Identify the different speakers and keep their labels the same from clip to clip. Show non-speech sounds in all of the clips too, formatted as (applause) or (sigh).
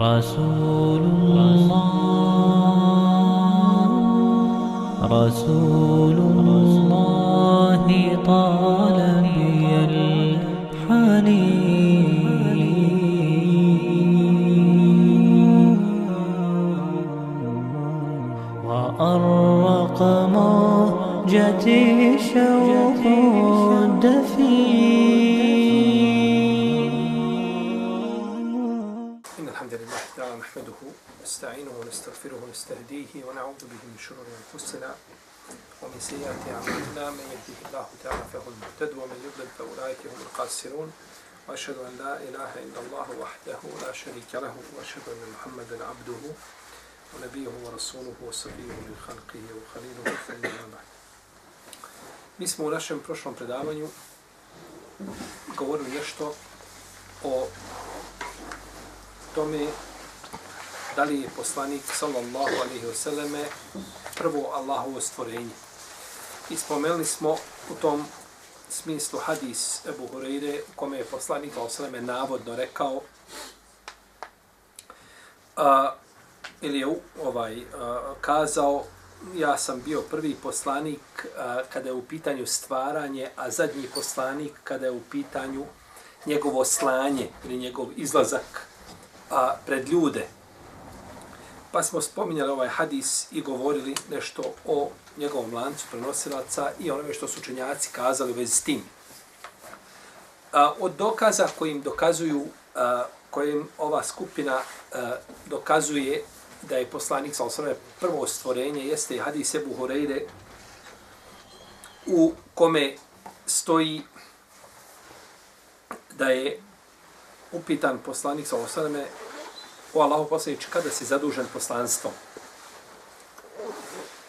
Speaker 1: رسول الله رسول الله طال بي الحنين. وأرق موجتي شوق
Speaker 2: ونستهديه ونعوذ به من شرور أنفسنا ومن سيئات أعمالنا. من يهده الله تعالى فهو المهتد ومن يضلل فأولئك هم الخاسرون. وأشهد أن لا إله إلا الله وحده لا شريك له وأشهد أن محمدا عبده ونبيه ورسوله وصفيه من خلقه وخليله ثم بعد. Mi smo u našem prošlom predavanju govorili nešto o tome da li je poslanik sallallahu alaihi wasallame prvo Allahovo stvorenje. I spomenuli smo u tom smislu hadis Ebu Hureyre u kome je poslanik sallallahu navodno rekao a, ili je ovaj, a, kazao ja sam bio prvi poslanik a, kada je u pitanju stvaranje, a zadnji poslanik kada je u pitanju njegovo slanje ili njegov izlazak a, pred ljude. Pa smo spominjali ovaj hadis i govorili nešto o njegovom lancu prenosilaca i onome što su učenjaci kazali u vezi s tim. A, od dokaza kojim dokazuju, a, kojim ova skupina a, dokazuje da je poslanik sa osrame prvo stvorenje, jeste i hadis Ebu Horeire u kome stoji da je upitan poslanik sa osrame o Allahu poslanič kada si zadužen poslanstvom.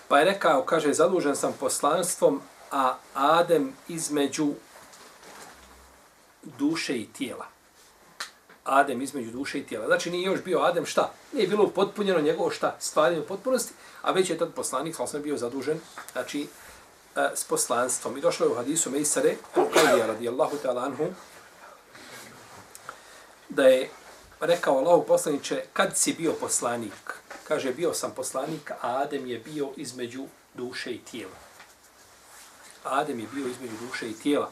Speaker 2: Pa je rekao, kaže, zadužen sam poslanstvom, a Adem između duše i tijela. Adem između duše i tijela. Znači nije još bio Adem šta? Nije bilo potpunjeno njegovo šta? Stvaranje u potpunosti, a već je tad poslanik, sam sam bio zadužen, znači, e, s poslanstvom. I došlo je u hadisu Mejsare, Al-Qadija radijallahu ta'ala anhu, da je Pa rekao Allahu poslaniće, kad si bio poslanik? Kaže, bio sam poslanik, a Adem je bio između duše i tijela. Adem je bio između duše i tijela.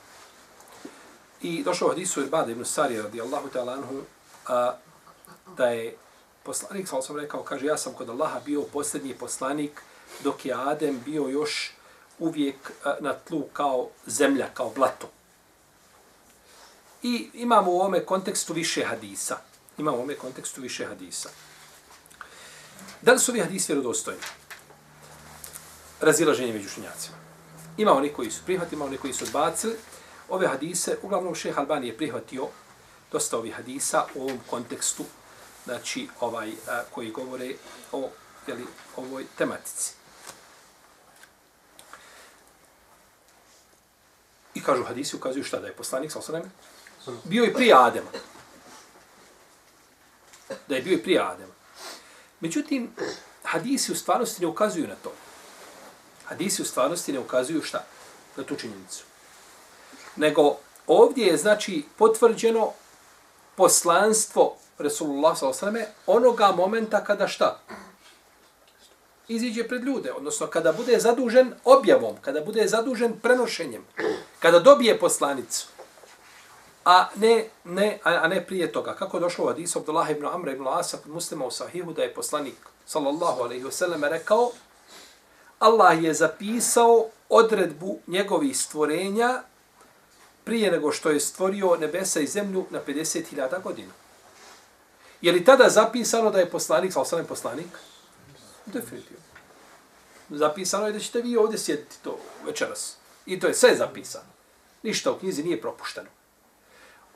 Speaker 2: I došao u hadisu Irbada ibn Sari radijallahu ta'ala anhu, a, da je poslanik, sam sam rekao, kaže, ja sam kod Allaha bio posljednji poslanik, dok je Adem bio još uvijek a, na tlu kao zemlja, kao blato. I imamo u ovome kontekstu više hadisa. Imamo u ovome kontekstu više hadisa. Da li su ovi hadisi vjerodostojni? Razilaženje među šinjacima. Ima oni koji su prihvatili, ima oni koji su odbacili. Ove hadise, uglavnom šeha Albani je prihvatio dosta ovih hadisa u ovom kontekstu, znači ovaj a, koji govore o jeli, ovoj tematici. I kažu hadisi, ukazuju šta da je poslanik, sa osanem, bio i prije Adema. Da je bio i prije Adema. Međutim, hadisi u stvarnosti ne ukazuju na to. Hadisi u stvarnosti ne ukazuju šta? Na tu činjenicu. Nego ovdje je znači potvrđeno poslanstvo Resulullah s.a.v. onoga momenta kada šta? Iziđe pred ljude, odnosno kada bude zadužen objavom, kada bude zadužen prenošenjem, kada dobije poslanicu a ne, ne, a, a ne prije toga. Kako je došlo u hadisu Abdullah ibn Amra ibn Asa kod muslima u sahihu da je poslanik sallallahu alaihi wasallam rekao Allah je zapisao odredbu njegovih stvorenja prije nego što je stvorio nebesa i zemlju na 50.000 godina. Je li tada zapisano da je poslanik, sallallahu alaihi poslanik? Definitivno. Zapisano je da ćete vi ovdje sjediti to večeras. I to je sve zapisano. Ništa u knjizi nije propušteno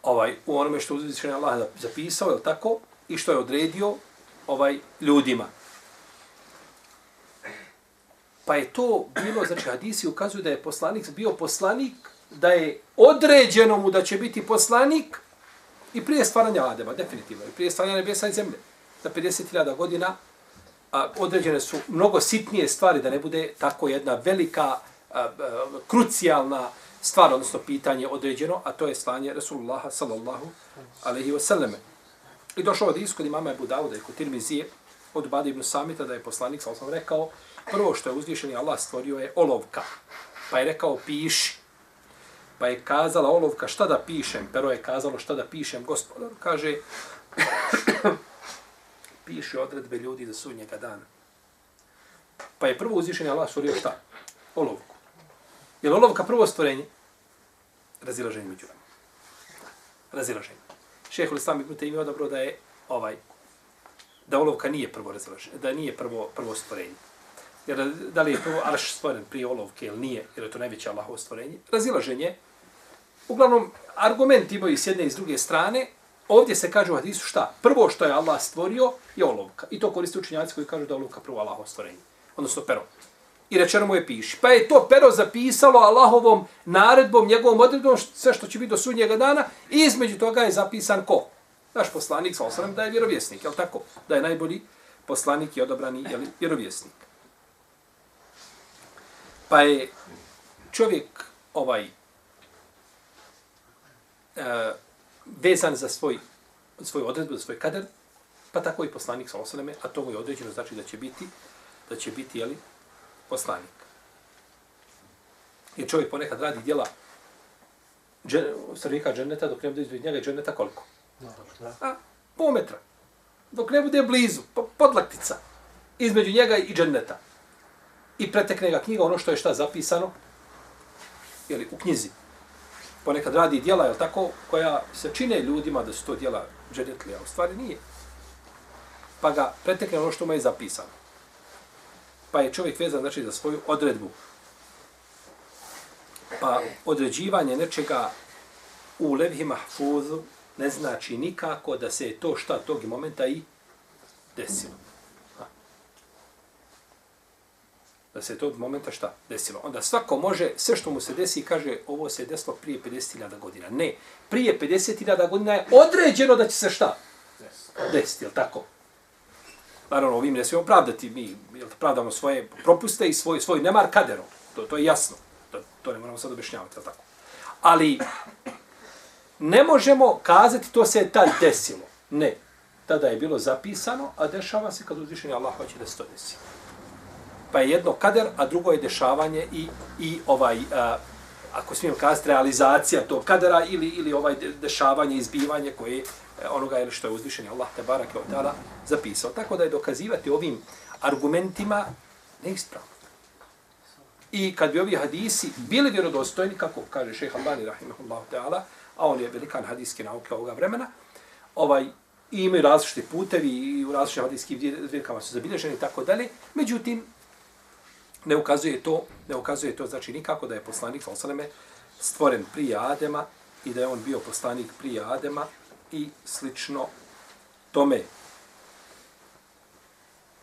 Speaker 2: ovaj u onome što uzvišeni Allah zapisao, je tako? I što je odredio ovaj ljudima. Pa je to bilo, znači hadisi ukazuju da je poslanik bio poslanik, da je određeno mu da će biti poslanik i prije stvaranja Adema, definitivno, i prije stvaranja nebesa i zemlje. Za 50.000 godina a, određene su mnogo sitnije stvari, da ne bude tako jedna velika, a, a, krucijalna stvar, odnosno pitanje određeno, a to je slanje Rasulullaha sallallahu alaihi wasallam. I došao od iskod imama Ebu Dauda i kod Tirmizije od Badi ibn Samita da je poslanik, sam sam rekao, prvo što je uzvišeni Allah stvorio je olovka. Pa je rekao piši. Pa je kazala olovka šta da pišem. Pero je kazalo šta da pišem. Gospodar kaže (clears throat) piši odredbe ljudi za sudnjega dana. Pa je prvo uzvišeni Allah stvorio šta? Olovku. Je li olovka prvo stvorenje? Razilaženje među nama. Razilaženje. Šehol Islam ibn Taymi odabro da je ovaj da olovka nije prvo razilaženje, da nije prvo prvo stvorenje. Jer da li je prvo arš stvoren prije olovke ili nije, jer je to najveće Allahovo stvorenje. Razilaženje. Uglavnom, argument imaju s jedne i s druge strane. Ovdje se kaže u hadisu šta? Prvo što je Allah stvorio je olovka. I to koriste učinjaci koji kažu da je olovka prvo Allahovo stvorenje. Odnosno pero. I rečeno mu je piši. Pa je to pero zapisalo Allahovom naredbom, njegovom odredbom, sve što će biti do sudnjega dana. I između toga je zapisan ko? Naš poslanik, sa osram, da je vjerovjesnik. Je tako? Da je najbolji poslanik i odobrani je vjerovjesnik. Pa je čovjek ovaj e, vezan za svoj, svoj odredbu, za svoj kader, pa tako i poslanik sa osaleme, a to mu je određeno, znači da će biti, da će biti, jeli, poslanik. Jer čovjek ponekad radi djela stanovnika dženeta, dok ne bude izbred njega dženeta koliko? A, pol metra. Dok ne bude blizu, podlaktica, između njega i dženeta i pretekne ga knjiga ono što je šta zapisano ili u knjizi. Ponekad radi dijela, je tako, koja se čine ljudima da su to dijela džedetli, a u stvari nije. Pa ga pretekne ono što mu je zapisano. Pa je čovjek vezan znači, za svoju odredbu. Pa određivanje nečega u levhi mahfuzu ne znači nikako da se to šta tog momenta i desilo. da se to momenta šta desilo. Onda svako može, sve što mu se desi, kaže ovo se desilo prije 50.000 godina. Ne, prije 50.000 godina je određeno da će se šta desiti, jel tako? Naravno, ovim ne smijemo pravdati, mi jel, pravdamo svoje propuste i svoj, svoj nemar kaderom. To, to je jasno. To, to ne moramo sad objašnjavati, ali tako? Ali ne možemo kazati to se je tad desilo. Ne. Tada je bilo zapisano, a dešava se kad uzvišenje Allah hoće da se to desi pa je jedno kader, a drugo je dešavanje i, i ovaj, a, ako smijem kazati, realizacija tog kadera ili, ili ovaj dešavanje, izbivanje koje E, onoga ili što je uzvišen Allah te barake od ta'ala zapisao. Tako da je dokazivati ovim argumentima neispravno. I kad bi ovi hadisi bili vjerodostojni, kako kaže šeha Albani, rahimahullahu ta'ala, a on je velikan hadijske nauke ovoga vremena, ovaj, i imaju različite putevi i u različitim hadijskim zbirkama su zabilježeni i tako dalje. Međutim, ne ukazuje to, ne ukazuje to znači nikako da je poslanik Osaleme stvoren prije Adema i da je on bio poslanik prije Adema i slično tome.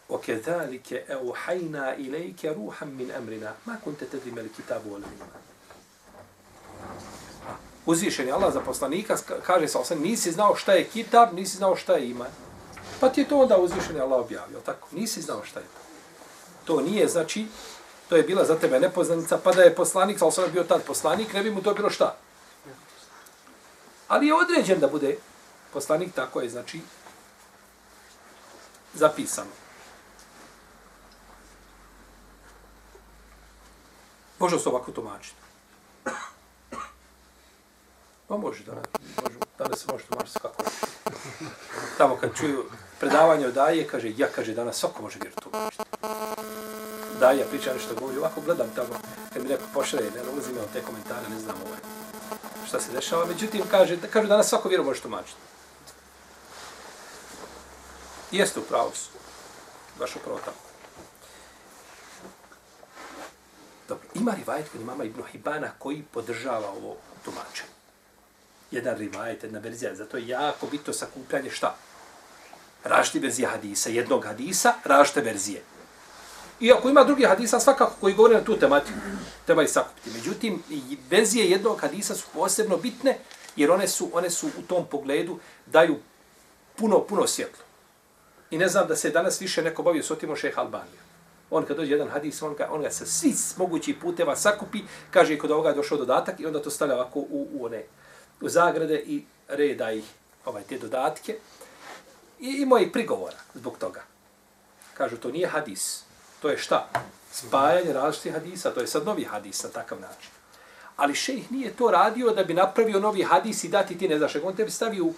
Speaker 2: وَكَذَلِكَ أَوْحَيْنَا إِلَيْكَ رُوحًا مِنْ أَمْرِنَا مَا كُنْتَ تَدْرِمَ الْكِتَابُ وَالْإِيمَانِ Uzvišen je Allah za poslanika, kaže sa osam, nisi znao šta je kitab, nisi znao šta je iman. Pa ti je to onda uzvišen je Allah objavio, tako? Nisi znao šta je to to nije, znači, to je bila za tebe nepoznanica, pa da je poslanik, ali sam bio tad poslanik, ne bi mu to bilo šta. Ali je određen da bude poslanik, tako je, znači, zapisano. Može se ovako tumačiti. Pa može da može, danas se može tumačiti kako. Tamo kad čuju predavanje od Daje, kaže, ja, kaže, danas svako može vjeru tumačiti da priča nešto govori, ovako gledam tamo, kad mi neko pošle, ne ulazim te komentare, ne znam ovaj, šta se dešava. Međutim, kaže, kažu danas svako vjeru može tumačiti. Jeste u pravu su. Baš upravo tako. Dobro, ima rivajet kod imama Ibn Hibana koji podržava ovo tumačenje. Jedan rivajet, jedna verzija, zato je jako bitno sakupljanje šta? Rašti verzije hadisa, jednog hadisa, rašte verzije. Iako ima drugi hadisa svakako koji govore na tu tematiku, treba ih sakupiti. Međutim, verzije jednog hadisa su posebno bitne, jer one su, one su u tom pogledu daju puno, puno svjetlo. I ne znam da se danas više neko bavio s otimo šeha Albanija. On kad dođe jedan hadis, on ga, on ga sa svi mogućih puteva sakupi, kaže kod ovoga je došao dodatak i onda to stavlja ovako u, u one u zagrade i reda ih ovaj, te dodatke. i imao i prigovora zbog toga. Kažu, to nije hadis. To je šta? Spajanje različitih hadisa. To je sad novi hadis na takav način. Ali šejh nije to radio da bi napravio novi hadis i dati ti ne znaš. On tebi stavi u, u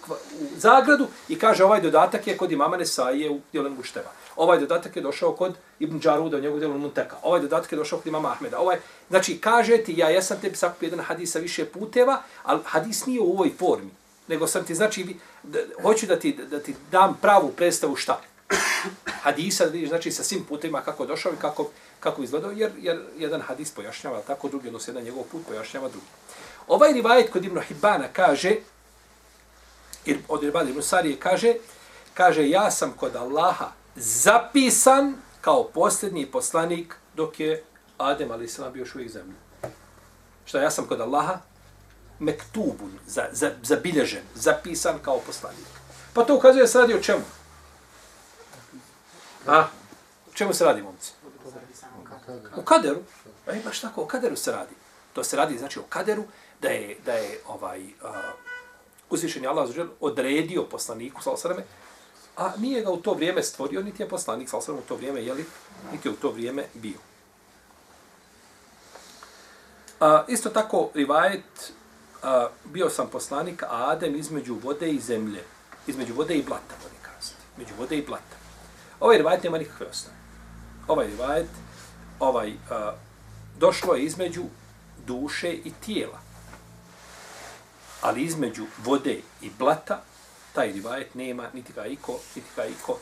Speaker 2: zagradu i kaže ovaj dodatak je kod imama Nesaije u Djelen Gušteva. Ovaj dodatak je došao kod Ibn Đaruda u njegovu djelu Munteka. Ovaj dodatak je došao kod imama Ahmeda. Ovaj, znači, kaže ti, ja jesam tebi sakupio jedan hadis sa više puteva, ali hadis nije u ovoj formi. Nego sam ti, znači, da, hoću da ti, da ti dam pravu predstavu šta hadisa, vidiš, znači sa svim putima kako došao i kako, kako izgledao, jer, jer jedan hadis pojašnjava tako, drugi odnosno jedan njegov put pojašnjava drugi. Ovaj rivajet kod Ibn Hibana kaže, ir, od Ibn Ibn Sarije kaže, kaže, ja sam kod Allaha zapisan kao posljednji poslanik dok je Adem, ali islam, bio još uvijek zemlji. Šta, ja sam kod Allaha mektubun, za, za, zabilježen, zapisan kao poslanik. Pa to ukazuje da se radi o čemu? A? O čemu se radi, momci? O kaderu. E, baš tako, o kaderu se radi. To se radi, znači, o kaderu, da je, da je ovaj, uh, uzvišeni Allah zađer odredio poslaniku, sal sveme, a nije ga u to vrijeme stvorio, niti je poslanik, sal sveme, u to vrijeme, jeli, niti je u to vrijeme bio. A, isto tako, rivajet, a, bio sam poslanik, a Adem između vode i zemlje, između vode i blata, oni kazati, između vode i blata. Ovaj rivajet nema nikakve osnove. Ovaj rivajet, ovaj, a, došlo je između duše i tijela. Ali između vode i blata, taj rivajet nema, niti ga iko, niti ga iko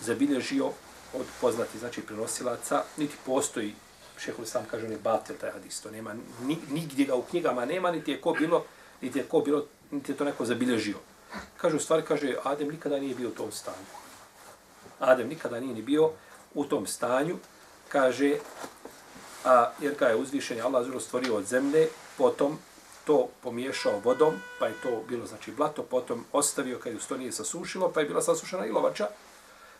Speaker 2: zabilježio od poznati, znači, prenosilaca, niti postoji, šehol sam kaže, on je batel taj hadis, to nema, ni, nigdje ga u knjigama nema, niti je ko bilo, niti je ko bilo, niti je to neko zabilježio. Kaže, u stvari, kaže, Adem nikada nije bio u tom stanju. Adem nikada nije ni bio u tom stanju, kaže, a, jer ga je uzvišen Allah zelo stvorio od zemlje, potom to pomiješao vodom, pa je to bilo znači blato, potom ostavio kad ju to nije sasušilo, pa je bila sasušena ilovača,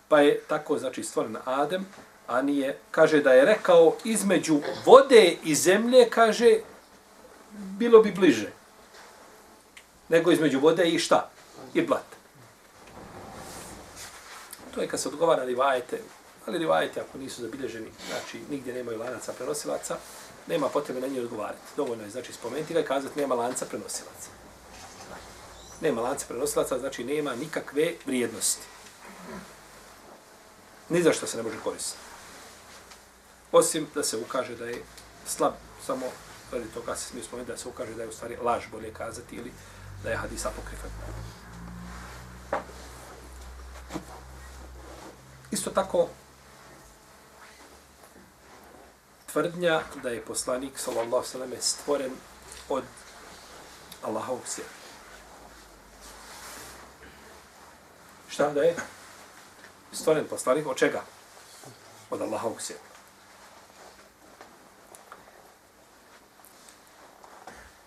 Speaker 2: pa je tako znači stvoren Adem, a nije, kaže da je rekao između vode i zemlje, kaže, bilo bi bliže. Nego između vode i šta? I blata. To je kad se odgovara rivajete, ali rivajete ako nisu zabilježeni, znači nigdje nemaju lanaca prenosilaca, nema potrebe na njih odgovarati. Dovoljno je znači spomenuti ga i kazati nema lanca prenosilaca. Nema lanca prenosilaca, znači nema nikakve vrijednosti. Ni za što se ne može koristiti. Osim da se ukaže da je slab, samo radi toga se smije spomenuti da se ukaže da je u stvari laž, bolje kazati, ili da je hadis apokrifan. Isto tako, tvrdnja da je poslanik, sallallahu sallam, stvoren od Allahovog sjeta. Šta da je? Stvoren poslanik od čega? Od Allahovog sjeta.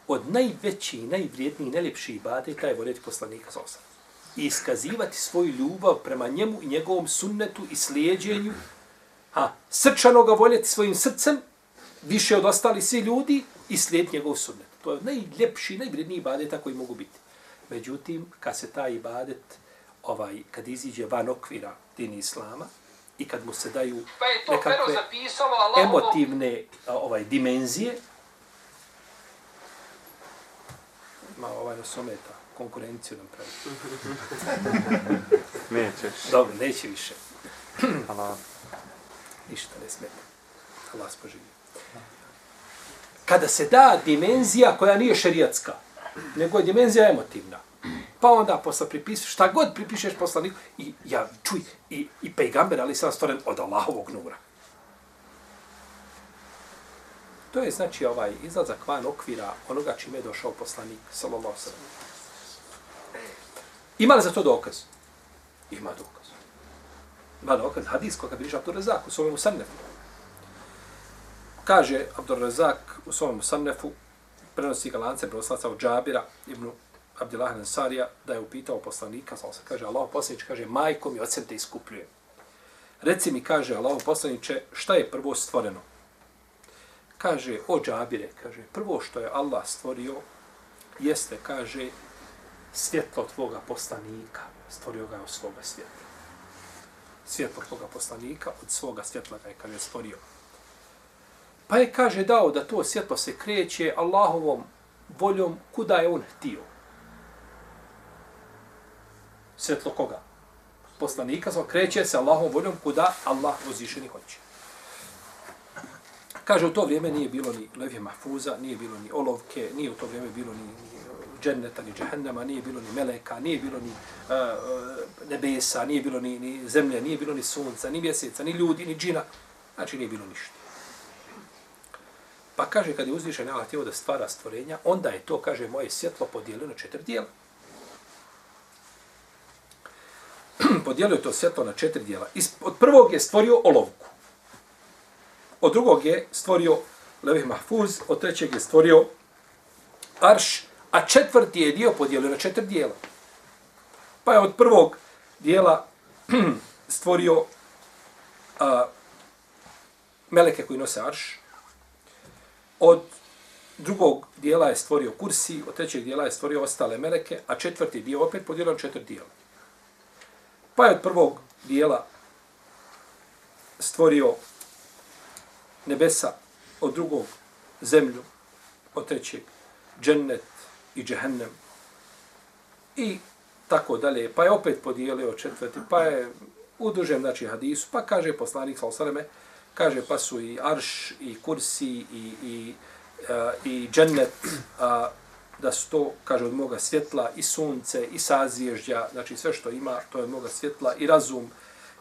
Speaker 2: Od najveći, najvrijedniji, najljepši ibadeta je voljeti poslanika sa osam. I iskazivati svoju ljubav prema njemu i njegovom sunnetu i slijedjenju. Ha, srčano ga voljeti svojim srcem, više od ostali svi ljudi i slijediti njegov sunnet. To je najljepši, najvrijedniji ibadeta koji mogu biti. Međutim, kad se taj ibadet, ovaj, kad iziđe van okvira dini islama i kad mu se daju
Speaker 3: Pa
Speaker 2: nekakve
Speaker 3: zapisalo
Speaker 2: emotivne a, ovaj dimenzije, ma ovaj nas ometa, konkurenciju nam pravi. (laughs)
Speaker 4: Nećeš.
Speaker 2: Dobro, neće više. (clears throat)
Speaker 4: Allah.
Speaker 2: Ništa ne smeta. Allah spoživi. Kada se da dimenzija koja nije šerijatska, nego je dimenzija emotivna, pa onda posle pripišeš, šta god pripišeš poslaniku, i ja čuj, i, i pejgamber, ali sam stvoren od Allahovog nura. To je znači ovaj izlazak van okvira onoga čime je došao poslanik, sallallahu sallam. Ima li za to dokaz? Ima dokaz. Ima dokaz, hadis koga bliže Abdur Razak u svojom Sannefu. Kaže Abdur Razak u svojom Sannefu, prenosi ga lance proslaca od Džabira ibn Abdillah Ansarija, da je upitao poslanika, sa se kaže, Allah poslanič, kaže, majko mi od sebe te iskupljuje. Reci mi, kaže Allah poslaniče, šta je prvo stvoreno? Kaže, o Džabire, kaže, prvo što je Allah stvorio, jeste, kaže, svjetlo tvoga poslanika. Stvorio ga je od svoga svjetla. Svjetlo tvoga poslanika od svoga svjetla ga je kad je stvorio. Pa je, kaže, dao da to svjetlo se kreće Allahovom voljom kuda je on htio. Svjetlo koga? Poslanika, samo kreće se Allahovom voljom kuda Allah uzvišeni hoće. Kaže, u to vrijeme nije bilo ni levje mahfuza, nije bilo ni olovke, nije u to vrijeme bilo ni, ni dženneta, ni džehennema, nije bilo ni meleka, nije bilo ni uh, nebesa, nije bilo ni, ni zemlje, nije bilo ni sunca, ni mjeseca, ni ljudi, ni džina. Znači, nije bilo ništa. Pa kaže, kad je uzvišen Allah htio da stvara stvorenja, onda je to, kaže, moje svjetlo podijelio na četiri dijela. (clears throat) podijelio je to svjetlo na četiri dijela. Od prvog je stvorio olovku. Od drugog je stvorio levih mahfuz, od trećeg je stvorio arš, a četvrti je dio podijelio na četiri dijela. Pa je od prvog dijela (clears throat) stvorio a, meleke koji nose arš, od drugog dijela je stvorio kursi, od trećeg dijela je stvorio ostale meleke, a četvrti dio opet podijelio na četiri dijela. Pa je od prvog dijela stvorio nebesa, od drugog zemlju, od trećeg džennet i džehennem i tako dalje. Pa je opet podijelio četvrti, pa je u dužem znači, hadisu, pa kaže poslanik sa osaleme, kaže pa su i arš, i kursi, i, i, i, i džennet, a, da su to, kaže, od moga svjetla, i sunce, i sazvježdja, znači sve što ima, to je od moga svjetla, i razum,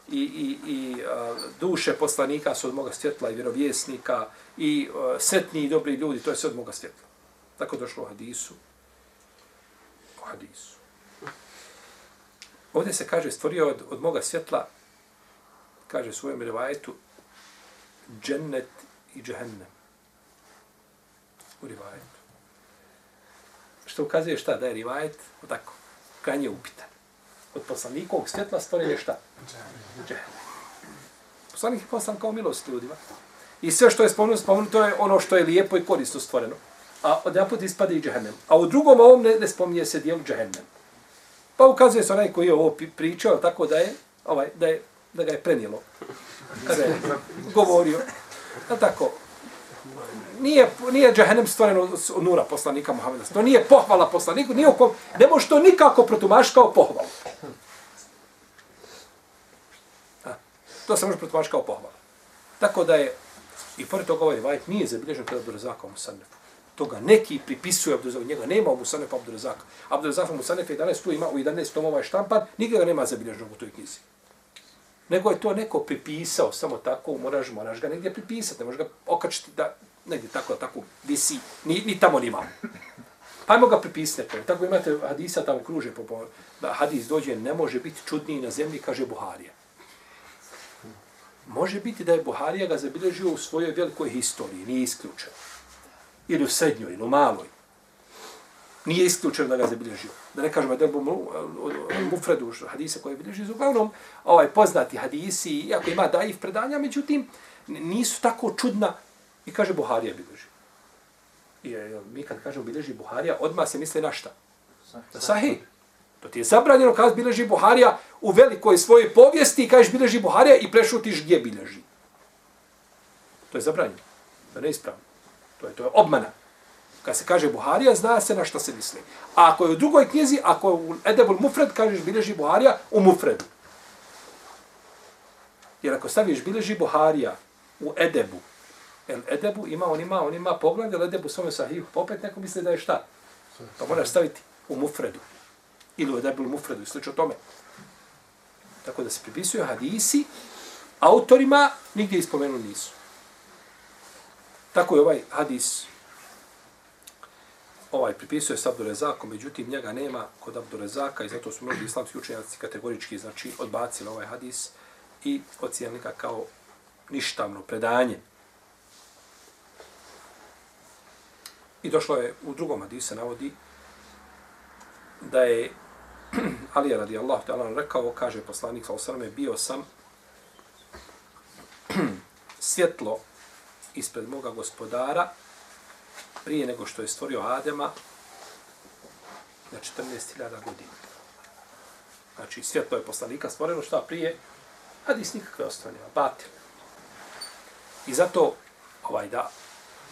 Speaker 2: i, i, i a, duše poslanika su od moga svjetla, i vjerovjesnika, i e, a, setni i dobri ljudi, to je sve od moga svjetla. Tako došlo u hadisu. Hadisu. Ovdje se kaže, stvorio od, od moga svjetla, kaže svojem rivajetu, džennet i džehennem. U rivajetu. Što ukazuje šta? Da je rivajet, tako, krajnje upitan. Od poslanikovog svjetla stvoren je šta? Džehennem. Poslanik je poslan kao milost ljudima. I sve što je spomenuto, spomenuto je ono što je lijepo i korisno stvoreno. A od jedan put ispada i džehennem. A u drugom ovom ne, ne spominje se dijelu džehennem. Pa ukazuje se onaj koji je ovo pričao, tako da je, ovaj, da je, da ga je prenijelo. Kada je govorio. A tako, nije, nije džehennem stvoreno od nura poslanika Muhammeda. To nije pohvala poslaniku, nije oko, ne može to nikako protumaš kao pohvalu. A, to se može protumaš kao pohvala. Tako da je, i pored toga ovaj vajt nije zabilježen kod Abdurazaka u Musanefu. Toga neki pripisuju Abdurazaka, njega nema u Musanefu Abdurazaka. Abdurazaka u Musanefu 11 tu ima u 11 tomova je štampan, ga nema zabilježenog u toj knjizi nego je to neko pripisao samo tako, moraš, moraš ga negdje pripisati, ne možeš ga okačiti da negdje tako, tako visi, ni, ni tamo ni vam. Hajmo pa ga pripisati. Tako imate hadisa tamo kruže, po, po, da hadis dođe, ne može biti čudniji na zemlji, kaže Buharija. Može biti da je Buharija ga zabilježio u svojoj velikoj historiji, nije isključeno. Ili u srednjoj, ili u maloj nije isključeno da ga zabilježio. Da ne kažemo da je mufredu hadise koje bilježi, uglavnom ovaj, poznati hadisi, iako ima daif predanja, međutim, nisu tako čudna i kaže Buharija bilježi. I mi kad kažemo bilježi Buharija, odmah se misli na šta? Na sahih. To ti je zabranjeno kad bilježi Buharija u velikoj svojoj povijesti i kažeš bilježi Buharija i prešutiš gdje bilježi. To je zabranjeno. To je neispravno. To je, to je obmana. Kad se kaže Buharija, zna se na što se misli. A ako je u drugoj knjizi, ako je u Edebul Mufred, kažeš bilježi Buharija u Mufredu. Jer ako staviš bilježi Buharija u Edebu, El Edebu ima, on ima, on ima pogled, El Edebu svome sahih, popet pa neko misli da je šta? Pa moraš staviti u Mufredu. Ili u Edebul Mufredu, i slično tome. Tako da se pripisuju hadisi, autorima nigdje ispomenu nisu. Tako je ovaj hadis ovaj pripisuje s Abdurezakom, međutim njega nema kod Abdurezaka i zato su mnogi islamski učenjaci kategorički znači, odbacili ovaj hadis i ocijenili ga kao ništavno predanje. I došlo je u drugom hadisu navodi da je (clears throat) Ali radi Allah ta'ala rekao, kaže poslanik sa osrme, bio sam (clears throat) svjetlo ispred moga gospodara prije nego što je stvorio Adema na 14.000 godina. Znači, svjetlo je poslanika stvoreno šta prije, hadis nikakve ostane, batil. I zato, ovaj da,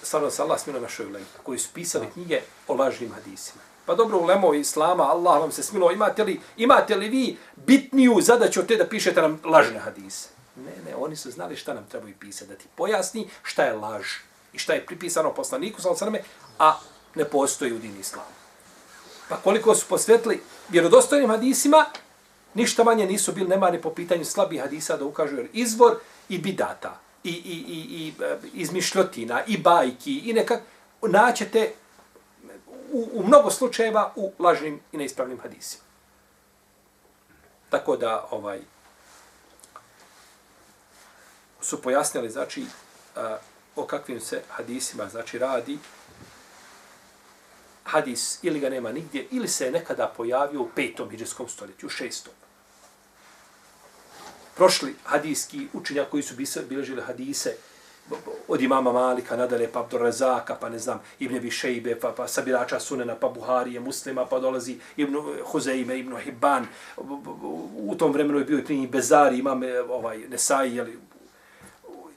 Speaker 2: stvarno se Allah smilo našoj ulemi, koji su pisali knjige o lažnim hadisima. Pa dobro, ulemo islama, Allah vam se smilo, imate li, imate li vi bitniju zadaću od te da pišete nam lažne hadise? Ne, ne, oni su znali šta nam trebaju pisati, da ti pojasni šta je laž i šta je pripisano poslaniku, sallam, a ne postoji u dini islamu. Pa koliko su posvetili vjerodostojnim hadisima, ništa manje nisu bili nemani po pitanju slabih hadisa da ukažu jer izvor i bidata, i, i, i, i e, izmišljotina, i bajki, i nekak, naćete u, u mnogo slučajeva u lažnim i neispravnim hadisima. Tako da, ovaj, su pojasnili, znači, a, o kakvim se hadisima, znači, radi. Hadis ili ga nema nigdje, ili se je nekada pojavio u petom hiđarskom stoljeću, u šestom. Prošli hadijski učenja koji su bilježili hadise, od imama Malika, nadalje, pa Abdur Rezaka, pa ne znam, Ibn Ebi Šejbe, pa, pa Sabirača Sunena, pa Buharije, Muslima, pa dolazi Ibn Huzeime, Ibn Hibban. U tom vremenu je bio i prije Bezari, imam e, ovaj, Nesai, jeli,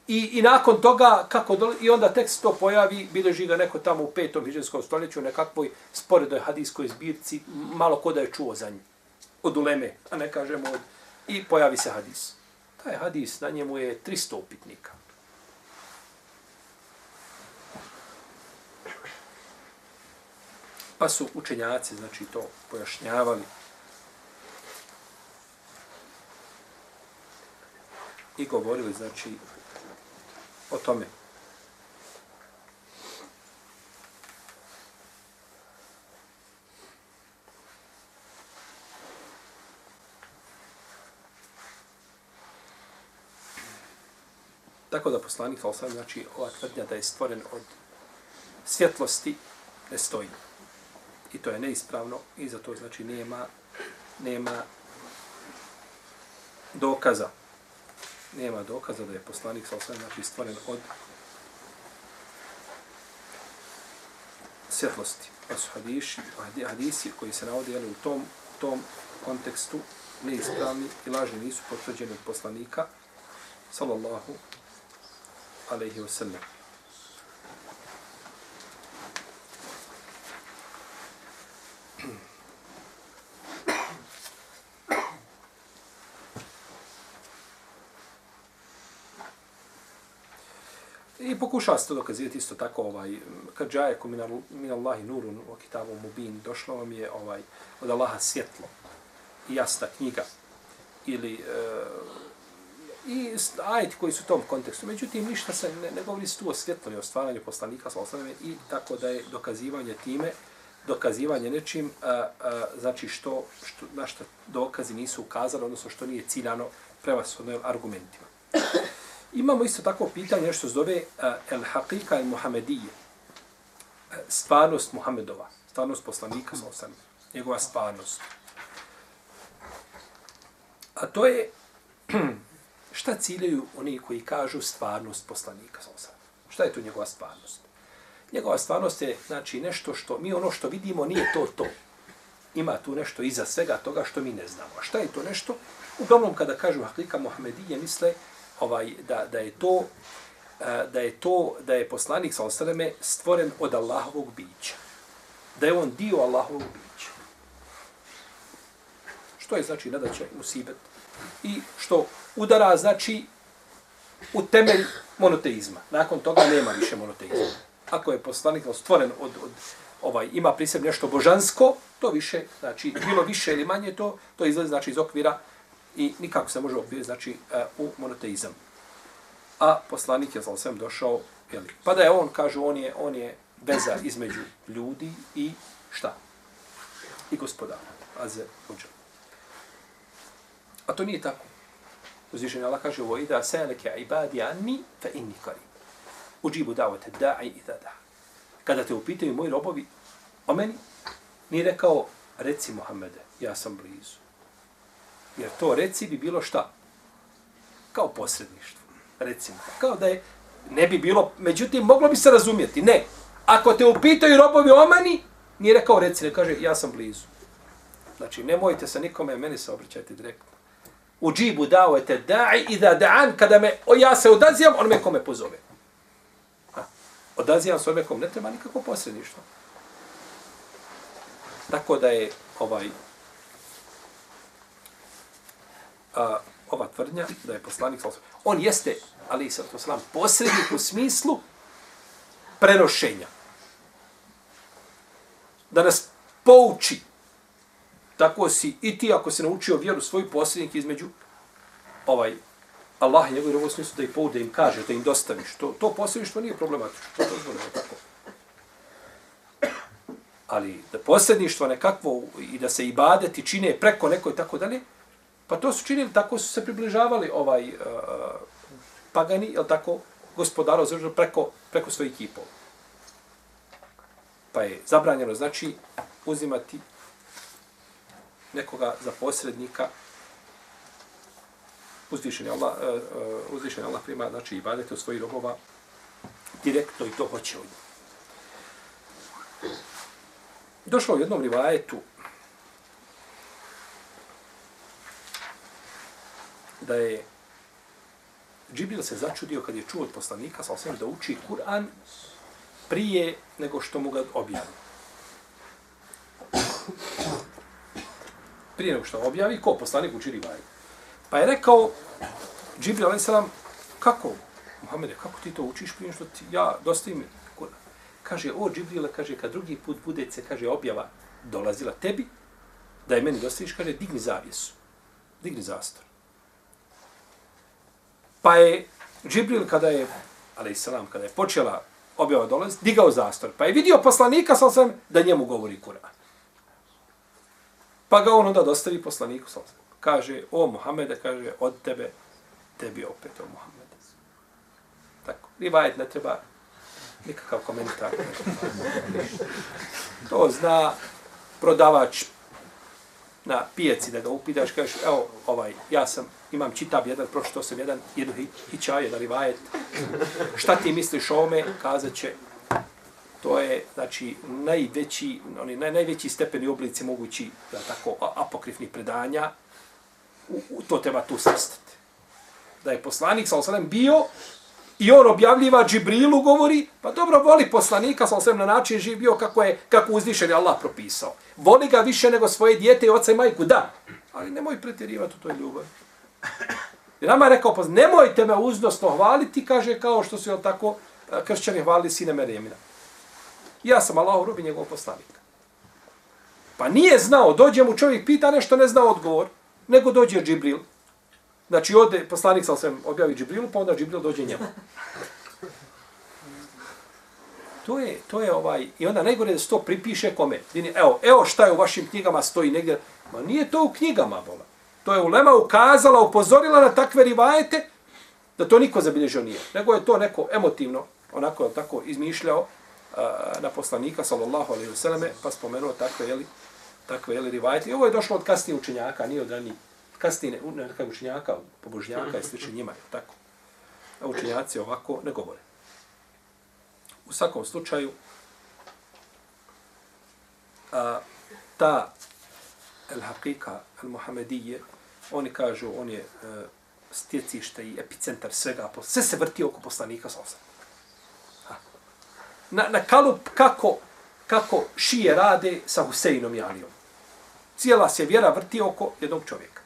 Speaker 2: I, I nakon toga, kako dole, i onda tek se to pojavi, bileži ga neko tamo u petom hiđarskom stoljeću, nekakvoj sporedoj hadijskoj zbirci, malo ko da je čuo za nje. Od uleme, a ne kažemo od... I pojavi se hadis. Taj hadis, na njemu je 300 upitnika. Pa su učenjaci, znači, to pojašnjavali. I govorili, znači, o tome. Tako da poslanik, znači, ova tvrdnja da je stvoren od svjetlosti, ne stoji i to je neispravno i za to znači nema nema dokaza nema dokaza da je poslanik sa osvijem znači stvoren od svjetlosti. Pa su hadiši, hadisi koji se navode u tom, tom kontekstu neispravni i lažni nisu potvrđeni od poslanika sallallahu alaihi wa I pokušava se to dokazivati isto tako, ovaj, kad džaje ko min Allahi nurun o kitabu mubin, došlo vam je ovaj, od Allaha svjetlo i jasna knjiga ili uh, i ajeti koji su u tom kontekstu. Međutim, ništa se ne, ne govori tu o svjetlo i o stvaranju poslanika sa osnovime i tako da je dokazivanje time, dokazivanje nečim, a, a, znači što, što, na što dokazi nisu ukazali, odnosno što nije ciljano prevasodno argumentima. Imamo isto tako pitanje, nešto se zove uh, El Hakika El Muhamedije. E, stvarnost Muhamedova. Stvarnost poslanika, sa osam. Njegova stvarnost. A to je (clears throat) šta ciljaju oni koji kažu stvarnost poslanika, sa osam. Šta je to njegova stvarnost? Njegova stvarnost je znači nešto što mi ono što vidimo nije to to. Ima tu nešto iza svega toga što mi ne znamo. A šta je to nešto? Uglavnom kada kažu Hakika Muhamedije misle ovaj da da je to da je to da je poslanik sa osreme stvoren od Allahovog bića. Da je on dio Allahovog bića. Što je znači nadaće musibet i što udara znači u temelj monoteizma. Nakon toga nema više monoteizma. Ako je poslanik stvoren od, od ovaj ima pri sebi nešto božansko, to više, znači bilo više ili manje to, to izlazi znači iz okvira i nikako se može okviriti znači e, u monoteizam. A poslanik je sam došao, jeli, pa da je on, kaže, on je, on je veza između ljudi i šta? I gospodara. Aze, uđa. A to nije tako. Uzvišenje Allah kaže ovo, ida seleke ibadi anni, fa inni karim. Uđibu davate da'i i da da. Kada te upitaju moji robovi o meni, nije rekao, reci Muhammede, ja sam blizu. Jer to reci bi bilo šta? Kao posredništvo, recimo. Kao da je, ne bi bilo, međutim, moglo bi se razumjeti. Ne. Ako te upitaju robovi o mani, nije rekao reci, ne kaže, ja sam blizu. Znači, nemojte se nikome, meni se obraćajte direktno. U džibu dao je te da'i i da da'an, kada me, o, ja se odazivam, on me kome pozove. Ha. Odazivam se ome kom, ne treba nikako posredništvo. Tako da je ovaj a, ova tvrdnja da je poslanik sallallahu alejhi ve sellem- on jeste ali sa to selam posrednik u smislu prenošenja da nas pouči tako si i ti ako se naučio vjeru svoj posrednik između ovaj Allah i njegovog robovi smislu da ih poude, da im kaže, da im dostaviš. To, to posredništvo nije problematično. To je dozvoljeno tako. Ali da posredništvo nekakvo i da se ibadeti čine preko neko i tako dalje, pa to su činili, tako su se približavali ovaj uh, pagani, jel tako, gospodaro završeno preko, preko svojih kipova. Pa je zabranjeno, znači, uzimati nekoga za posrednika uzvišen je Allah, eh, eh, uh, uh, uzvišen je Allah prima, znači, ibadete od svojih robova direktno i to hoće od njih. Došlo u jednom rivajetu da je Džibril se začudio kad je čuo od poslanika sa osvijem da uči Kur'an prije nego što mu ga objavi. Prije nego što objavi, ko poslanik uči rivaju. Pa je rekao Džibril a.s. kako, Muhammede, kako ti to učiš prije što ti, ja dostavim Kur'an. Kaže, o Džibrila, kaže, kad drugi put bude se, kaže, objava dolazila tebi, da je meni dostaviš, kaže, digni zavjesu. Digni zastor. Pa je Džibril kada je, ali salam, kada je počela objava dolaziti, digao zastor. Pa je vidio poslanika, sam sam, da njemu govori Kur'an. Pa ga on onda dostavi poslaniku, sam sam. Kaže, o Muhammede, kaže, od tebe, tebi opet, o Muhammede. Tako, rivajet ne treba nikakav komentar. (laughs) to zna prodavač na pijaci da ga upitaš, kažeš, evo, ovaj, ja sam, imam čitab jedan, pročitao sam jedan, jednu hi, hića, jedan rivajet. Šta ti misliš o ome? Kazat će, to je, znači, najveći, oni, naj, najveći stepeni oblici mogući, da tako, apokrifnih predanja, u, u, to treba tu srstati. Da je poslanik, sa osalem, bio i on objavljiva Džibrilu govori, pa dobro, voli poslanika, sa osalem, na način živio kako je, kako uzvišen je Allah propisao. Voli ga više nego svoje dijete i oca i majku, da. Ali nemoj pretjerivati u toj ljubavi. I nama je rekao, pa nemojte me uznosno hvaliti, kaže, kao što su, jel tako, eh, kršćani hvalili sine Meremina. Ja sam Allahov rob i njegov poslanik. Pa nije znao, dođe mu čovjek, pita nešto, ne zna odgovor, nego dođe Džibril. Znači, ode, poslanik sam objavi Džibrilu, pa onda Džibril dođe njemu. (laughs) To je, to je ovaj, i onda najgore da se to pripiše kome. Dini, Evo, evo šta je u vašim knjigama stoji negdje. Ma nije to u knjigama, bola. To je Ulema ukazala, upozorila na takve rivajete, da to niko zabilježio nije. Nego je to neko emotivno, onako je tako izmišljao a, na poslanika, sallallahu alaihi vseleme, pa spomenuo takve, jeli, takve, jeli, rivajete. I ovo je došlo od kasnije učenjaka, nije od ranije. Kasnije, ne, kao učenjaka, pobožnjaka i slični njima, je tako. A učenjaci ovako ne govore. U svakom slučaju, a, ta el hakika, el muhamedije, oni kažu, on je uh, stjecište i epicentar svega, sve se vrti oko poslanika sa osam. Na, na kalup kako, kako šije rade sa Huseinom i Alijom. Cijela se vjera vrti oko jednog čovjeka.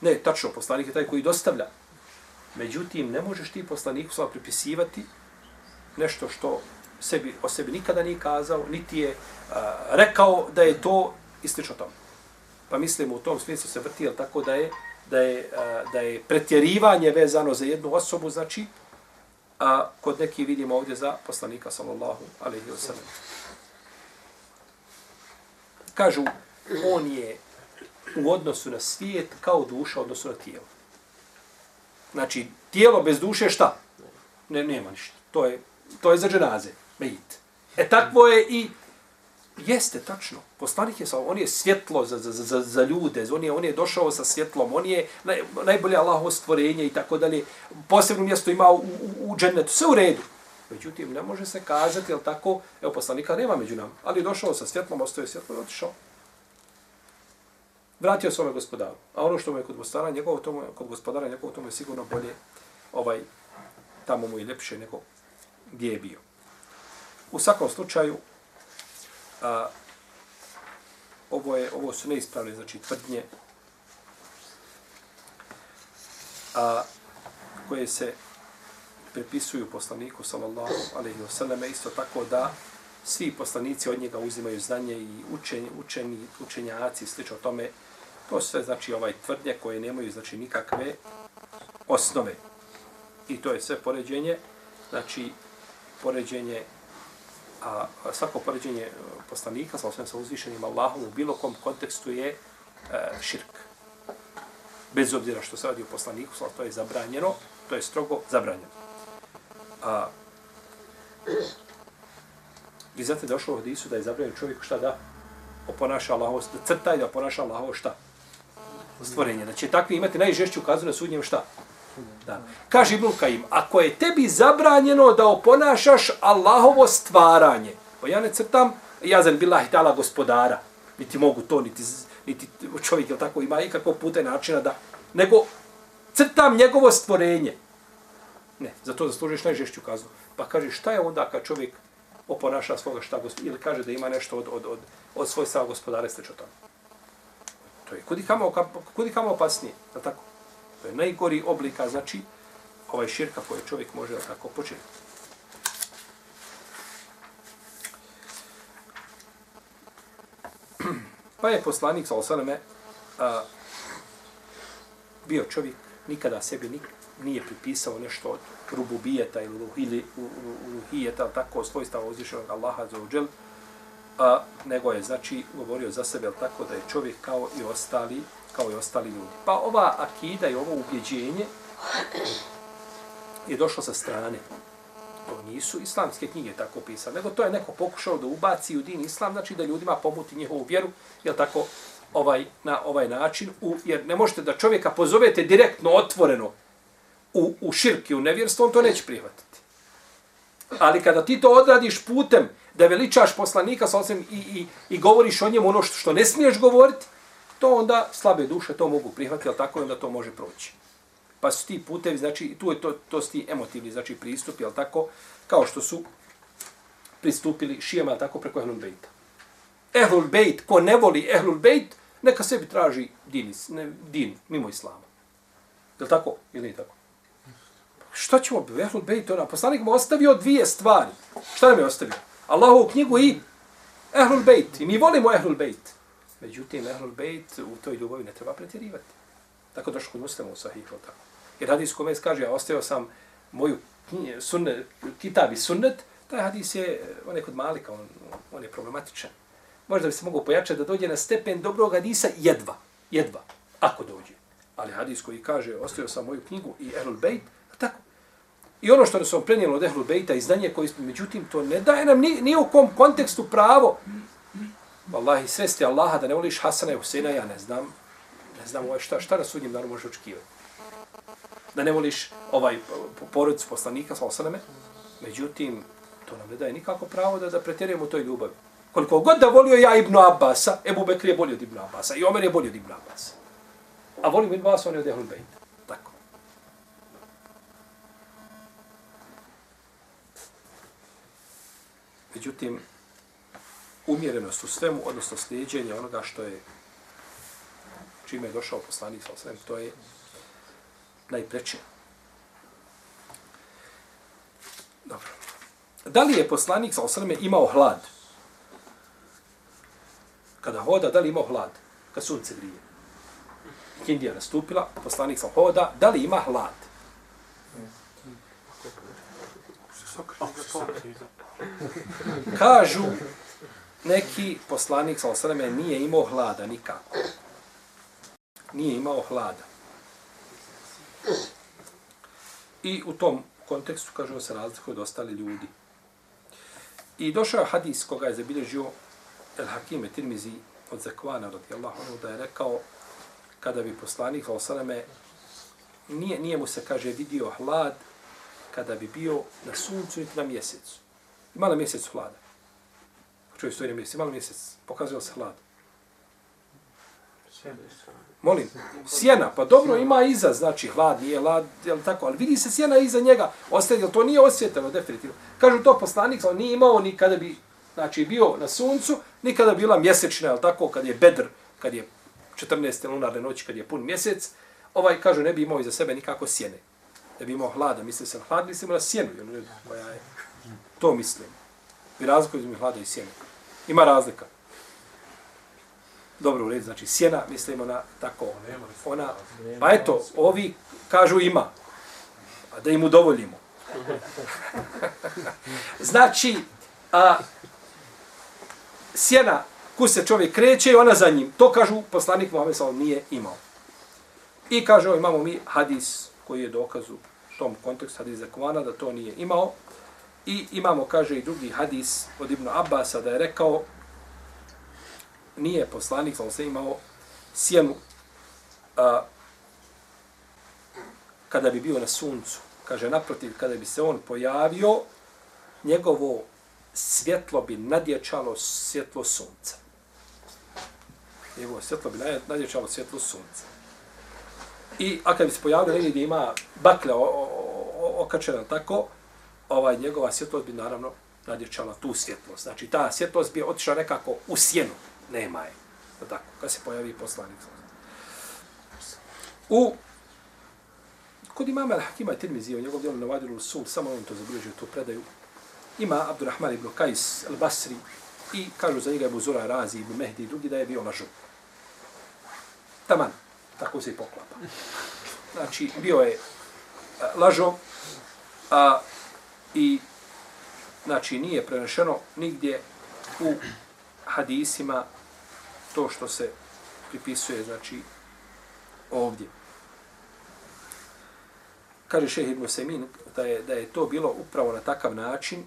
Speaker 2: Ne, tačno, poslanik je taj koji dostavlja. Međutim, ne možeš ti poslaniku sva pripisivati nešto što sebi, o sebi nikada nije kazao, niti je uh, rekao da je to i slično tome. Pa mislimo u tom smislu se vrti, tako da je, da je, uh, da je pretjerivanje vezano za jednu osobu, znači, a kod neki vidimo ovdje za poslanika, sallallahu alaihi wa sallam. Kažu, on je u odnosu na svijet kao duša u odnosu na tijelo. Znači, tijelo bez duše šta? Ne, nema ništa. To je, to je za dženaze, mejit. E takvo je i Jeste, tačno. Poslanik je sa, on je svjetlo za, za, za, za ljude, on je, on je došao sa svjetlom, on je naj, najbolje Allahovo stvorenje i tako dalje. Posebno mjesto ima u, u, u džennetu, sve u redu. Međutim, ne može se kazati, jel tako, evo poslanika nema među nama, ali je došao sa svjetlom, ostaje svjetlo i otišao vratio svome gospodaru. A ono što mu je kod gospodara njegovo, to mu je, kod gospodara njegovo, to mu je sigurno bolje, ovaj, tamo mu je ljepše nego gdje je bio. U svakom slučaju, a, ovo, je, ovo su neispravne, znači tvrdnje, a, koje se prepisuju poslaniku, sallallahu alaihi wa sallam, isto tako da svi poslanici od njega uzimaju znanje i učenje, učeni, učenjaci, slično tome, to sve, znači, ovaj tvrdnje koje nemaju, znači, nikakve osnove. I to je sve poređenje, znači, poređenje, a, svako poređenje e, poslanika sa osvijem sa uzvišenim Allahom u bilo kom kontekstu je e, širk. Bez obzira što se radi o poslaniku, to je zabranjeno, to je strogo zabranjeno. A, I zato je došlo u hadisu da je zabranjeno čovjeku šta da oponaša Allahovo, da crta i da oponaša Allahovo šta? Stvorenje. Da će takvi imati najžešću kaznu na sudnjem šta? Da. Kaže Ibn Kajim, ako je tebi zabranjeno da oponašaš Allahovo stvaranje, pa ja ne crtam, ja zan billahi ta'ala gospodara, niti mogu to, niti, niti čovjek je tako ima ikakvog puta i načina da, nego crtam njegovo stvorenje. Ne, za to zaslužiš najžešću kaznu. Pa kaže, šta je onda kad čovjek oponaša svoga šta gospodara, ili kaže da ima nešto od, od, od, od svoj stav gospodara, ste tome. To je kudi kamo, kudi kamo opasnije, je tako? To je najgori oblika, znači, ovaj širka koje čovjek može tako počiniti. (clears throat) Pa je poslanik, sa osaname, bio čovjek, nikada sebi nik, nije pripisao nešto od rububijeta ili, ili ruhijeta, ili tako, svojstava uzvišenog Allaha za uđelu, a, nego je, znači, govorio za sebe, tako da je čovjek kao i ostali, kao i ostali ljudi. Pa ova akida i ovo ubjeđenje je došlo sa strane. To nisu islamske knjige tako pisane, nego to je neko pokušao da ubaci u din islam, znači da ljudima pomuti njihovu vjeru, jel tako, ovaj, na ovaj način, u, jer ne možete da čovjeka pozovete direktno, otvoreno, u, u širki, u nevjerstvo, on to neće prihvatiti. Ali kada ti to odradiš putem da veličaš poslanika sa i, i, i govoriš o njemu ono što, što ne smiješ govoriti, to onda slabe duše to mogu prihvatiti, ali tako onda to može proći. Pa su ti putevi, znači, tu je to, to su ti emotivni, znači, pristupi, ali tako, kao što su pristupili šijama, tako, preko Ehlul Bejta. Ehlul Bejt, ko ne voli Ehlul Bejt, neka sebi traži din, ne, din mimo Islama. Je li tako? Ili nije tako? Šta ćemo bi? Ehlul Bejt, ona, poslanik mu ostavio dvije stvari. Šta nam je ostavio? Allahovu knjigu i Ehlul Bejt. I mi volimo Ehlul Bejt. Međutim, Ehlul Bejt u toj ljubavi ne treba pretjerivati. Tako došlo kod muslima u sahihu. Tako. Jer hadis kome kaže, ja ostavio sam moju sunnet, kitab i sunnet, taj hadis je, on je kod Malika, on, on je problematičan. Možda bi se mogu pojačati da dođe na stepen dobrog hadisa jedva. Jedva. Ako dođe. Ali hadis koji kaže, ostavio sam moju knjigu i Ehlul Bejt, tako. I ono što nam prenijelo od Ehlul Bejta i znanje koje smo, međutim, to ne daje nam ni, ni u kom kontekstu pravo. Wallahi, svesti Allaha da ne voliš Hasana i Huseina, ja ne znam. Ne znam ovaj šta, šta na sudnjem danu može očekivati. Da ne voliš ovaj porodicu poslanika, sa osaname. Međutim, to nam ne daje nikako pravo da, da pretjerujemo toj ljubavi. Koliko god da volio ja Ibn Abasa, Ebu Bekri je bolji od Ibn Abasa i Omer je bolji od Ibn Abasa. A volim Ibn Abasa, on je od Ehlul Bejta. Međutim, umjerenost u svemu, odnosno slijedjenje onoga što je čime je došao poslanik sa osvijem, to je najpreće. Dobro. Da li je poslanik sa osvijem imao hlad? Kada hoda, da li imao hlad? Kad sunce grije. Indija nastupila, poslanik sa hoda, da li ima hlad? Kažu neki poslanik sa osreme nije imao hlada nikako. Nije imao hlada. I u tom kontekstu, kažu, se razlikuje od ostali ljudi. I došao je hadis koga je zabilježio El Hakime Tirmizi od Zekvana, radijallahu anhu, da je rekao kada bi poslanik sa osreme nije, nije mu se, kaže, vidio hlad kada bi bio na suncu i na mjesecu. Ima na mjesecu hlada. Čovjek stoji na mjesecu, ima na mjesec, pokazuje se hlad. Molim, sjena, pa dobro ima iza, znači hlad, nije hlad, jel tako, ali vidi se sjena iza njega, ostaje, jel to nije osjeteno, definitivno. Kažu to poslanik, ali nije imao ni kada bi, znači, bio na suncu, ni kada bila mjesečna, jel tako, kad je bedr, kad je 14. lunarne noći, kad je pun mjesec, ovaj, kažu, ne bi imao iza sebe nikako sjene. Ne bi imao hlada, misli se na hlad, mislimo na sjenu, jel, koja je, to mislim. I razliku između hlada i sjene. Ima razlika. Dobro, u redu, znači sjena, mislimo na tako, ona, pa eto, ovi kažu ima, a da im udovoljimo. (laughs) znači, a, sjena, ku se čovjek kreće i ona za njim, to kažu poslanik Muhammed Salam nije imao. I kaže, imamo mi hadis koji je dokazu u tom kontekstu, hadis Zekovana, da to nije imao. I imamo, kaže, i drugi hadis od Ibnu Abbasa da je rekao, nije poslanik, ali se imao sjenu a, kada bi bio na suncu. Kaže, naprotiv, kada bi se on pojavio, njegovo svjetlo bi nadječalo svjetlo sunca. Njegovo svjetlo bi nadječalo svjetlo sunca. I a kada bi se pojavio negdje gdje ima bakle okačena tako, ovaj njegova svjetlost bi naravno nadječala tu svjetlost. Znači ta svjetlost bi otišla nekako u sjenu nema je. Tako, kad se pojavi poslanik. U Kod imama Al-Hakima Tirmizi, u njegov djelu Navadiru Sul, samo on to zabilježio, tu predaju, ima Abdurrahman ibn Kajs al-Basri i kažu za njega Ebu Zura Razi ibn Mehdi i drugi da je bio lažo. Taman, tako se i poklapa. Znači, bio je eh, lažo a, i znači nije prenešeno nigdje u hadisima to što se pripisuje, znači, ovdje. Kaže šehe Ibn Semin da je, da je to bilo upravo na takav način,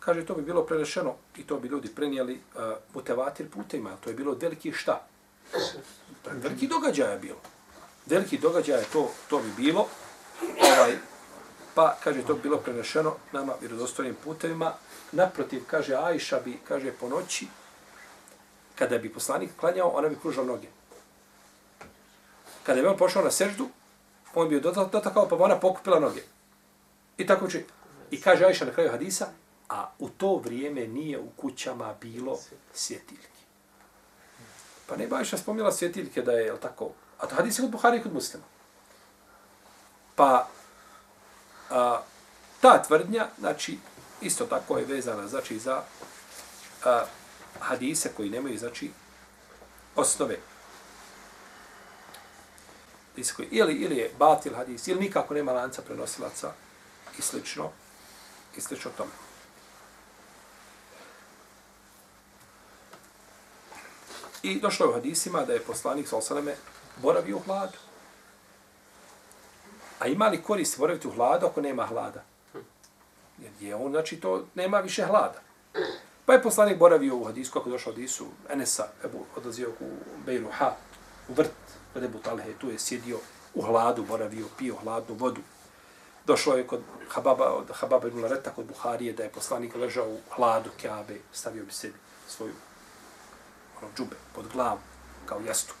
Speaker 2: kaže to bi bilo prenešeno i to bi ljudi prenijeli uh, mutevatir putima, to je bilo od velikih šta? Veliki događaja je bilo. Veliki je to, to bi bilo, ovaj, pa kaže to bilo prenešeno nama vjerodostojnim putevima, naprotiv, kaže Ajša bi, kaže po noći, kada bi poslanik klanjao, ona bi kružila noge. Kada bi on pošao na seždu, on bi joj dotakao, pa bi ona pokupila noge. I tako će. I kaže Ajša na kraju hadisa, a u to vrijeme nije u kućama bilo svjetiljke. Pa ne Ajša spomnjela svjetiljke da je, jel tako, a to hadis je kod Buhari i kod muslima. Pa a, ta tvrdnja, znači, isto tako je vezana, znači, za a, hadise koji nemaju, znači, osnove. Koji, ili, ili je batil hadis, ili nikako nema lanca prenosilaca i slično, i slično tome. I došlo je u hadisima da je poslanik Salsaleme boravio u hladu. A ima li korist boraviti u hladu ako nema hlada? Jer je on, znači, to nema više hlada. Pa je poslanik boravio u hadisku, kako je došao od Isu, Enesa, Ebu, odlazio u Bejruha, u vrt, kod Ebu Talhe, tu je sjedio u hladu, boravio, pio hladnu vodu. Došlo je kod Hababa, od Hababa ibn Lareta, kod Buharije, da je poslanik ležao u hladu Kjabe, stavio bi sebi svoju ono, džube pod glavu, kao jastup.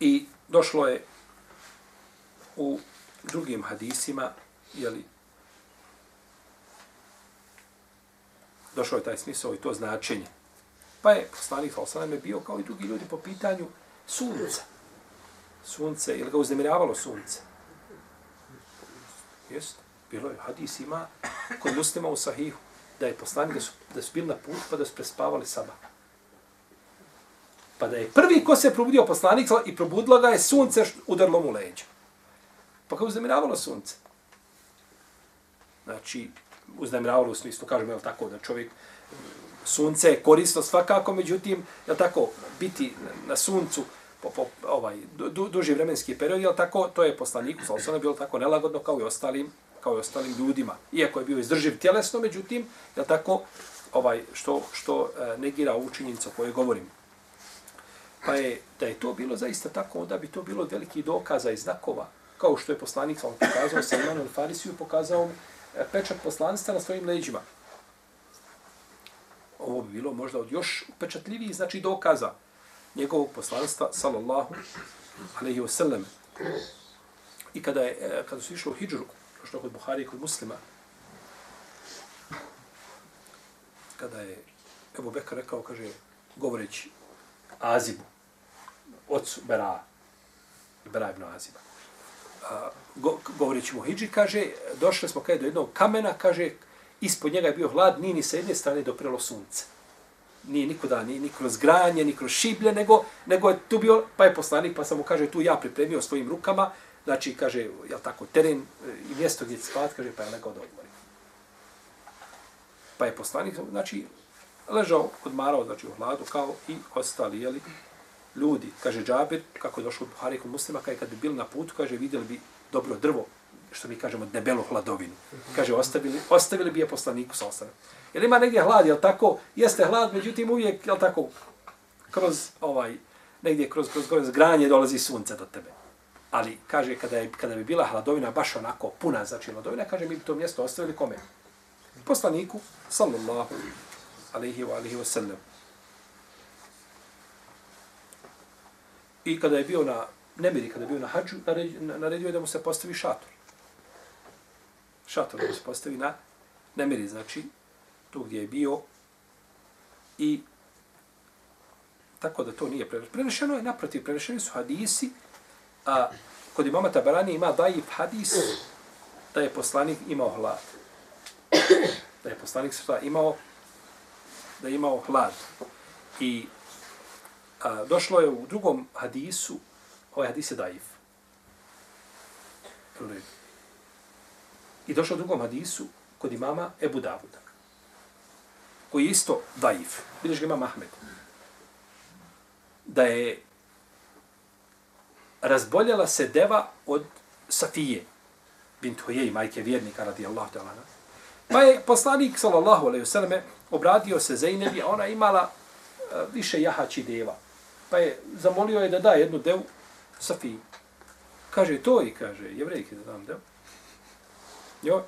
Speaker 2: I došlo je u drugim hadisima, jeli, došao je taj smisao i to značenje. Pa je poslanik Salsanem je bio kao i drugi ljudi po pitanju sunca. Sunce, ili ga uznemiravalo sunce? Jest, bilo je hadis ima kod muslima u sahihu, da je poslanik da su, da su bili na put pa da su prespavali saba. Pa da je prvi ko se probudio poslanik i probudilo ga je sunce udarlo mu leđa. Pa kao uznemiravalo sunce. Znači, uznemiravalo u smislu, kažemo, je tako, da čovjek, sunce je korisno svakako, međutim, je tako, biti na suncu po, po ovaj, du, duži vremenski period, je tako, to je poslaniku, sa osnovno bilo tako nelagodno kao i ostalim, kao i ostalim ljudima. Iako je bio izdrživ tjelesno, međutim, je tako, ovaj, što, što e, negira o koje govorim. Pa je, da je to bilo zaista tako, da bi to bilo veliki dokaza i znakova, kao što je poslanik, sam pokazao, Salmanu al-Farisiju, pokazao e, pečat poslanstva na svojim leđima. Ovo bi bilo možda od još upečatljivijih, znači dokaza njegovog poslanstva, sallallahu alaihi wa sallam. I kada, je, e, kada su išli u hijđru, što kod Buhari i kod muslima, kada je Ebu Bekr rekao, kaže, govoreći Azibu, ocu Bera, Bera ibn Aziba, go, govoreći mu Hidži, kaže, došli smo kada do jednog kamena, kaže, ispod njega je bio hlad, nije ni sa jedne strane doprelo sunce. Nije nikuda, ni, ni kroz granje, ni kroz šiblje, nego, nego je tu bio, pa je poslanik, pa sam mu kaže, tu ja pripremio svojim rukama, znači, kaže, jel tako, teren e, i mjesto gdje će spavati, kaže, pa je legao da odmori. Pa je poslanik, znači, ležao, odmarao, znači, u hladu, kao i ostali, jeli, ljudi. Kaže Džabir, kako je došlo u Buhari kod muslima, kaže, kad bi bili na putu, kaže, vidjeli bi dobro drvo, što mi kažemo, debelu hladovinu. Kaže, ostavili, ostavili bi je poslaniku sa ostanem. Jer ima negdje hlad, jel tako? Jeste hlad, međutim, uvijek, jel tako, kroz ovaj, negdje kroz, kroz, kroz granje dolazi sunce do tebe. Ali, kaže, kada, je, kada bi bila hladovina baš onako puna, znači hladovina, kaže, mi bi to mjesto ostavili kome? Poslaniku, sallallahu alaihi wa alaihi wa sallam. I kada je bio na Nemiri, kada je bio na hađu, naredio je da mu se postavi šator. Šator da mu se postavi na Nemiri, znači tu gdje je bio i tako da to nije prenešeno. Prenešeno je, naprotiv, prenešeni su hadisi, a kod imama Tabarani ima dajiv hadis da je poslanik imao hlad. Da je poslanik šta imao da je imao hlad. I a, došlo je u drugom hadisu, ovaj hadis je daif. I došlo u drugom hadisu kod imama Ebu Davuda, koji je isto daif. Vidiš ga imam Ahmed. Da je razboljela se deva od Safije, bint Hujej, majke vjernika, radi Allah. Pa je poslanik, sallallahu alaihi vseleme, obradio se Zeynebi, a ona imala eh, više jahači deva. Pa je zamolio je da da jednu devu Safiji. Kaže to i kaže, jevrejke da dam devu. Jo.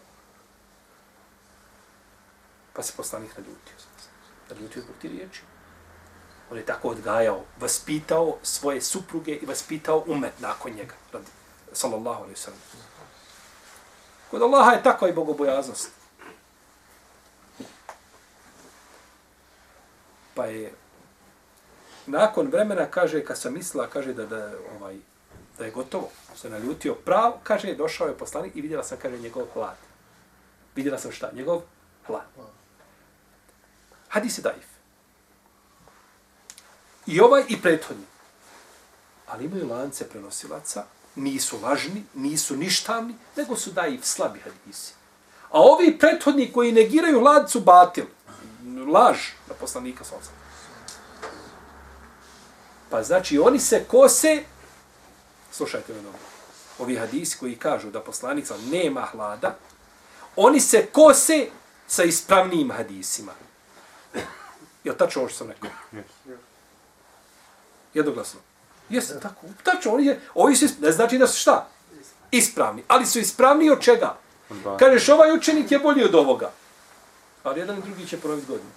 Speaker 2: Pa se poslanik naljutio. Naljutio zbog ti riječi. On je tako odgajao, vaspitao svoje supruge i vaspitao umet nakon njega. Radi, sallallahu alaihi sallam. Kod Allaha je tako i bogobojaznost. Pa je nakon vremena kaže kad sam mislila kaže da da ovaj da je gotovo se naljutio prav kaže došao je poslanik i vidjela sam kaže njegov hlad vidjela sam šta? Njegov hlad hadis je daif. I ovaj i prethodni. Ali imaju lance prenosilaca nisu lažni nisu ništavni nego su daif slabi hadisi. A ovi prethodni koji negiraju hlad su batil laž na poslanika sa Pa znači oni se kose, slušajte me dobro, ovi hadisi koji kažu da poslanica nema hlada, oni se kose sa ispravnim hadisima. Je li tačno ovo što sam rekao? Jednoglasno. Jeste tako. Tačno, oni je, ovi su, ne znači da su šta? Ispravni. Ali su ispravni od čega? Kažeš, ovaj učenik je bolji od ovoga. Ali jedan i drugi će ponoviti godinu.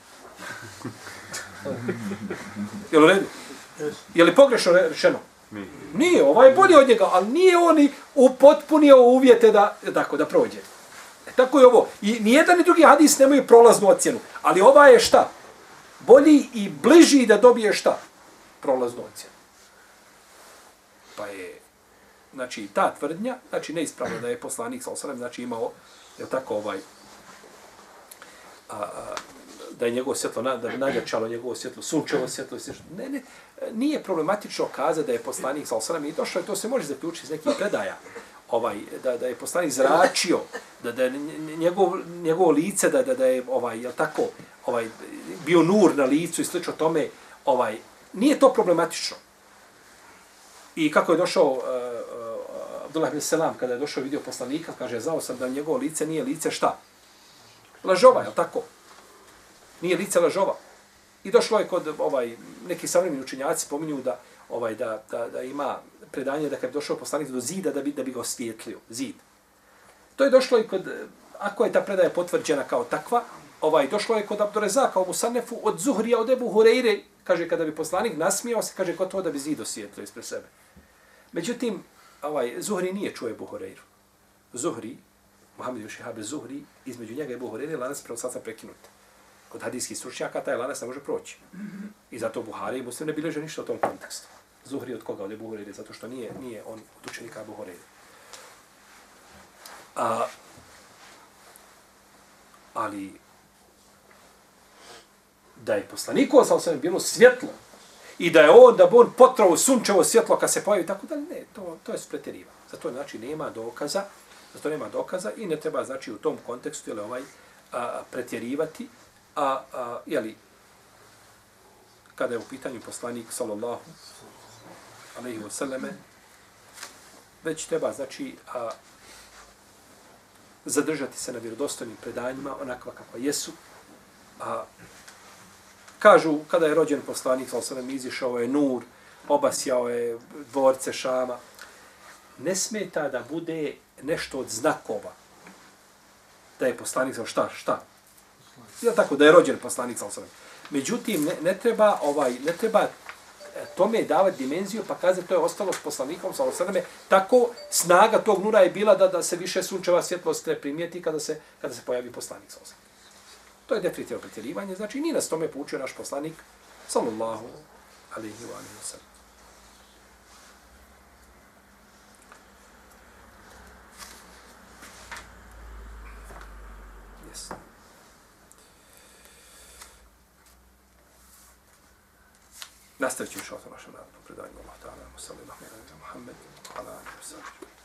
Speaker 2: (laughs) Jel u redu? Je li pogrešno rečeno? Nije, ovaj je bolji od njega, ali nije on upotpunio uvjete da, tako, da prođe. E, tako je ovo. I nijedan ni drugi hadis nemaju prolaznu ocjenu. Ali ova je šta? Bolji i bliži da dobije šta? Prolaznu ocjenu. Pa je, znači, ta tvrdnja, znači, neispravno da je poslanik, sa osanem, znači, imao, je tako, ovaj, a, a, da je njegovo svjetlo, da bi nagrčalo njegovo svjetlo, sunčevo svjetlo. Ne, ne, nije problematično kazati da je poslanik sa osanem i došlo, to se može zaključiti iz nekih predaja, ovaj, da, da je poslanik zračio, da, da njegov, njegovo lice, da, da, da je ovaj, jel tako, ovaj, bio nur na licu i slično tome, ovaj, nije to problematično. I kako je došao uh, uh, Abdullah Selam, kada je došao vidio poslanika, kaže, znao sam da njegovo lice nije lice šta? Lažova, je tako? Nije lice lažova. I došlo je kod ovaj neki savremeni učenjaci pominju da ovaj da, da, da ima predanje da kad je došao poslanik do zida da bi da bi ga osvijetlio, zid. To je došlo i kod ako je ta predaja potvrđena kao takva, ovaj, došlo je kod Abdurezaka u Musanefu od Zuhrija od Ebu Hureyre, kaže, kada bi poslanik nasmijao se, kaže, gotovo da bi zid osvijetlio ispred sebe. Međutim, ovaj, Zuhri nije čuo Ebu Hureyru. Zuhri, Muhammed Jušihabe Zuhri, između njega i Ebu Hureyre, lanas preosaca prekinut. Kod hadijskih stručnjaka taj lanac ne može proći. I zato Buhari i Muslim ne bileže ništa o tom kontekstu. Zuhri od koga? Od Ebu Hureyre, zato što nije, nije on od učenika Ebu Hureyre. A, ali da je poslanikova sa osvijem bilo svjetlo i da je on, da bi on potrao sunčevo svjetlo kad se pojavi, tako da ne, to, to je spretjeriva. Zato znači nema dokaza, zato nema dokaza i ne treba znači u tom kontekstu ili ovaj, a, pretjerivati, a, a jeli, kada je u pitanju poslanik sallallahu alaihi wasallame, već treba znači a, zadržati se na vjerodostojnim predanjima, onakva kakva jesu, a Kažu, kada je rođen poslanik, sallallahu alaihi wasallam, izišao je nur, obasjao je dvorce Šama. Ne smeta da bude nešto od znakova. Da je poslanik, sa šta, šta? Ja tako, da je rođen poslanik, sa osam. Međutim, ne, ne treba, ovaj, ne treba e, tome davati dimenziju, pa kaže to je ostalo s poslanikom, sa osam. Tako, snaga tog nura je bila da, da se više sunčeva svjetlost ne primijeti kada se, kada se pojavi poslanik, sa. To je definitivno pretjerivanje, znači nije nas tome poučio naš poslanik, sallallahu alaihi wa alaihi wa sallam. Nastavit ću još o našem narodnom predanju. Allah ta'ala, musallim, alaihi wa Muhammed, ala alaihi wa sallam.